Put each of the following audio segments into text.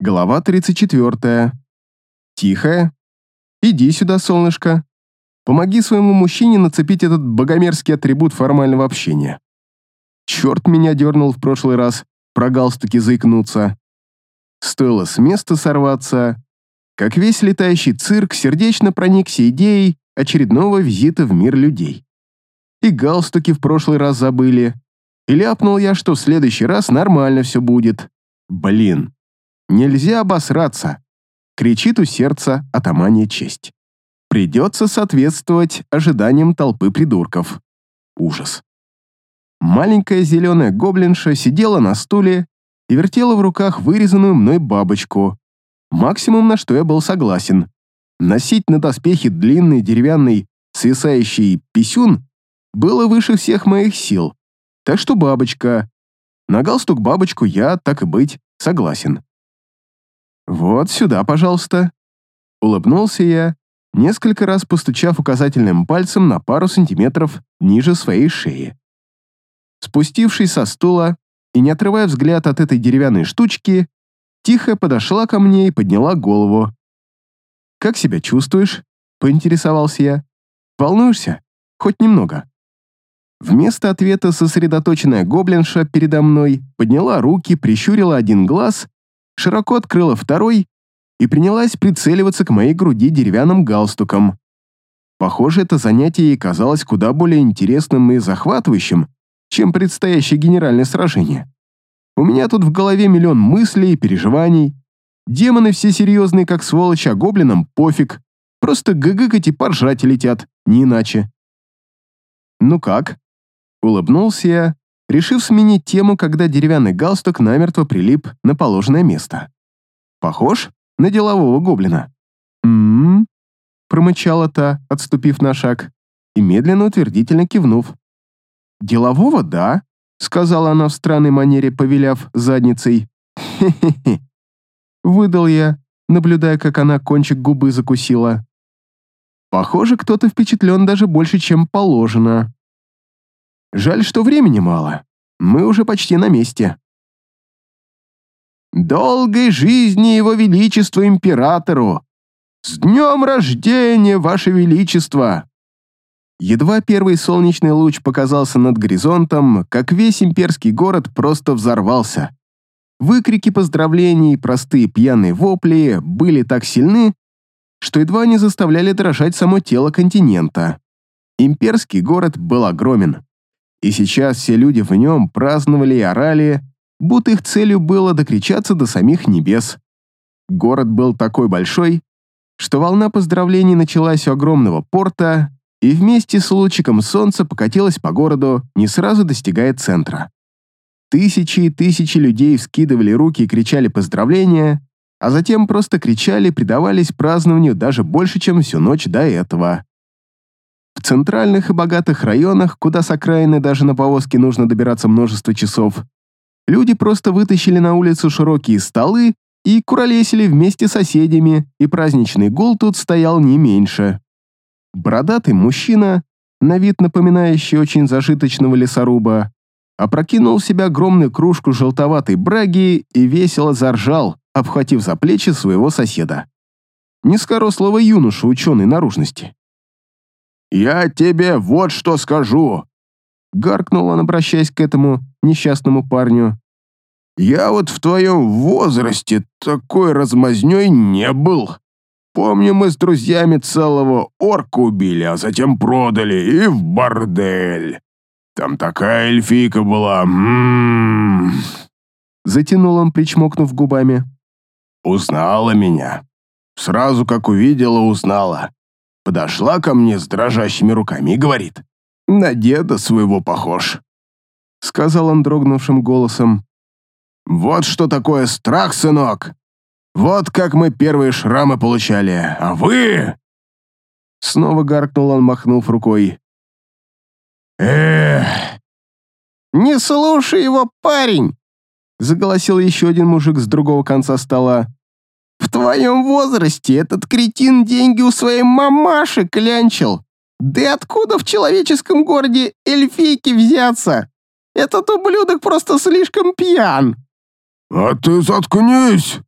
Глава 34. Тихая. Иди сюда, солнышко. Помоги своему мужчине нацепить этот богомерзкий атрибут формального общения. Черт меня дернул в прошлый раз про галстуки заикнуться. Стоило с места сорваться, как весь летающий цирк сердечно проникся идеей очередного визита в мир людей. И галстуки в прошлый раз забыли. И ляпнул я, что в следующий раз нормально все будет. Блин, нельзя обосраться. Кричит у сердца атамания честь. Придется соответствовать ожиданиям толпы придурков. Ужас. Маленькая зеленая гоблинша сидела на стуле и вертела в руках вырезанную мной бабочку. Максимум, на что я был согласен. Носить на доспехе длинный деревянный свисающий писюн было выше всех моих сил. Так что бабочка. На галстук бабочку я, так и быть, согласен. «Вот сюда, пожалуйста». Улыбнулся я несколько раз постучав указательным пальцем на пару сантиметров ниже своей шеи. Спустившись со стула и не отрывая взгляд от этой деревянной штучки, тихо подошла ко мне и подняла голову. «Как себя чувствуешь?» — поинтересовался я. «Волнуешься? Хоть немного?» Вместо ответа сосредоточенная гоблинша передо мной подняла руки, прищурила один глаз, широко открыла второй и принялась прицеливаться к моей груди деревянным галстуком. Похоже, это занятие ей казалось куда более интересным и захватывающим, чем предстоящее генеральное сражение. У меня тут в голове миллион мыслей и переживаний. Демоны все серьезные, как сволочь, а гоблинам пофиг. Просто гыгыкать и поржать летят, не иначе. «Ну как?» Улыбнулся я, решив сменить тему, когда деревянный галстук намертво прилип на положенное место. «Похож?» на делового гоблина. «М-м-м», промычала та, отступив на шаг, и медленно утвердительно кивнув. «Делового, да», — сказала она в странной манере, повеляв задницей. «Хе-хе-хе», — выдал я, наблюдая, как она кончик губы закусила. «Похоже, кто-то впечатлен даже больше, чем положено. Жаль, что времени мало. Мы уже почти на месте». Долгой жизни его величеству императору! С днем рождения, ваше величество!» Едва первый солнечный луч показался над горизонтом, как весь имперский город просто взорвался. Выкрики поздравлений простые пьяные вопли были так сильны, что едва не заставляли дрожать само тело континента. Имперский город был огромен. И сейчас все люди в нем праздновали и орали, будто их целью было докричаться до самих небес. Город был такой большой, что волна поздравлений началась у огромного порта и вместе с лучиком солнца покатилась по городу, не сразу достигая центра. Тысячи и тысячи людей вскидывали руки и кричали поздравления, а затем просто кричали и предавались празднованию даже больше, чем всю ночь до этого. В центральных и богатых районах, куда с окраины даже на повозке нужно добираться множество часов, Люди просто вытащили на улицу широкие столы и куролесили вместе с соседями, и праздничный гул тут стоял не меньше. Бородатый мужчина, на вид напоминающий очень зажиточного лесоруба, опрокинул в себя огромную кружку желтоватой браги и весело заржал, обхватив за плечи своего соседа. Низкорослого юноша ученой наружности. «Я тебе вот что скажу!» Гаркнул он, обращаясь к этому несчастному парню. «Я вот в твоем возрасте такой размазнёй не был. Помню, мы с друзьями целого орка убили, а затем продали и в бордель. Там такая эльфийка была, м-м-м». Затянул он, причмокнув губами. «Узнала меня. Сразу как увидела, узнала. Подошла ко мне с дрожащими руками и говорит, на деда своего похож», — сказал он дрогнувшим голосом. «Вот что такое страх, сынок! Вот как мы первые шрамы получали, а вы...» Снова гаркнул он, махнув рукой. «Эх!» «Не слушай его, парень!» Заголосил еще один мужик с другого конца стола. «В твоем возрасте этот кретин деньги у своей мамаши клянчил. Да и откуда в человеческом городе эльфийки взяться? Этот ублюдок просто слишком пьян. А ты заткнись!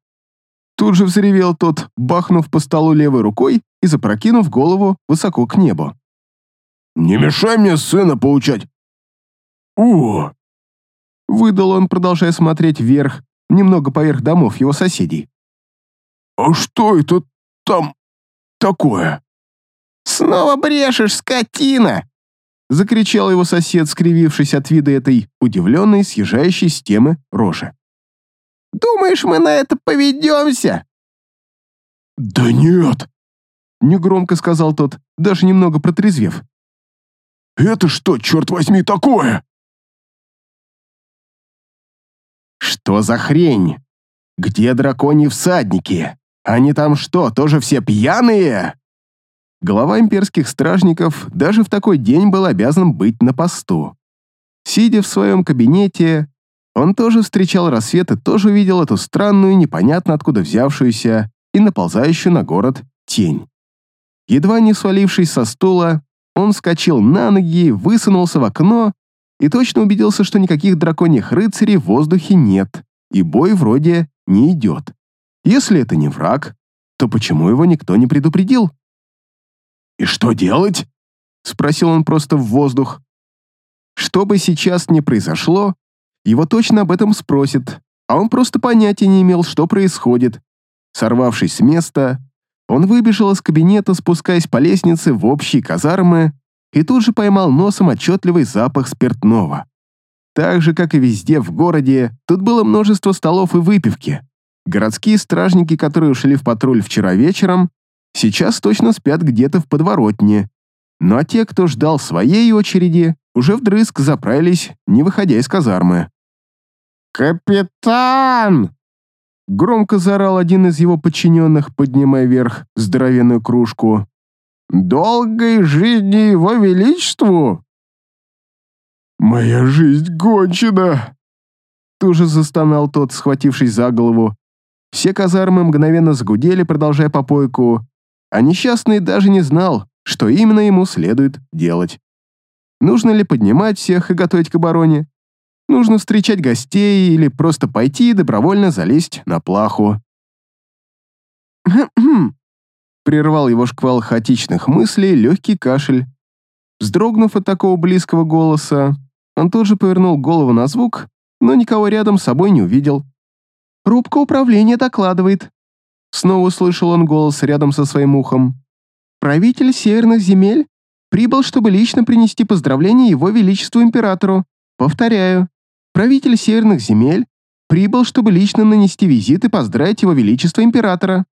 Тут же взревел тот, бахнув по столу левой рукой и запрокинув голову высоко к небу. «Не мешай мне сына получать!» «О!» Выдал он, продолжая смотреть вверх, немного поверх домов его соседей. «А что это там такое?» «Снова брешешь, скотина!» Закричал его сосед, скривившись от вида этой удивленной, съезжающей с темы рожи. «Думаешь, мы на это поведемся?» «Да нет!» Негромко сказал тот, даже немного протрезвев. «Это что, черт возьми, такое?» «Что за хрень? Где драконьи всадники? Они там что, тоже все пьяные?» Глава имперских стражников даже в такой день был обязан быть на посту. Сидя в своем кабинете, он тоже встречал рассвет и тоже видел эту странную, непонятно откуда взявшуюся и наползающую на город тень. Едва не свалившись со стула, он вскочил на ноги, высунулся в окно и точно убедился, что никаких драконьих рыцарей в воздухе нет, и бой вроде не идет. Если это не враг, то почему его никто не предупредил? «И что делать?» — спросил он просто в воздух. Что бы сейчас ни произошло, его точно об этом спросят, а он просто понятия не имел, что происходит. Сорвавшись с места, он выбежал из кабинета, спускаясь по лестнице в общие казармы, и тут же поймал носом отчетливый запах спиртного. Так же, как и везде в городе, тут было множество столов и выпивки. Городские стражники, которые ушли в патруль вчера вечером, сейчас точно спят где-то в подворотне. Ну а те, кто ждал своей очереди, уже вдрызг заправились, не выходя из казармы. «Капитан!» Громко заорал один из его подчиненных, поднимая вверх здоровенную кружку. «Долгой жизни его величеству!» «Моя жизнь кончена!» Тут же застонал тот, схватившись за голову. Все казармы мгновенно загудели, продолжая попойку, а несчастный даже не знал, что именно ему следует делать. Нужно ли поднимать всех и готовить к обороне? Нужно встречать гостей или просто пойти и добровольно залезть на плаху. Прервал его шквал хаотичных мыслей легкий кашель. Вздрогнув от такого близкого голоса, он тут же повернул голову на звук, но никого рядом с собой не увидел. «Рубка управления докладывает». Снова услышал он голос рядом со своим ухом. «Правитель северных земель прибыл, чтобы лично принести поздравления его величеству императору. Повторяю, правитель северных земель, прибыл, чтобы лично нанести визит и поздравить его величество императора.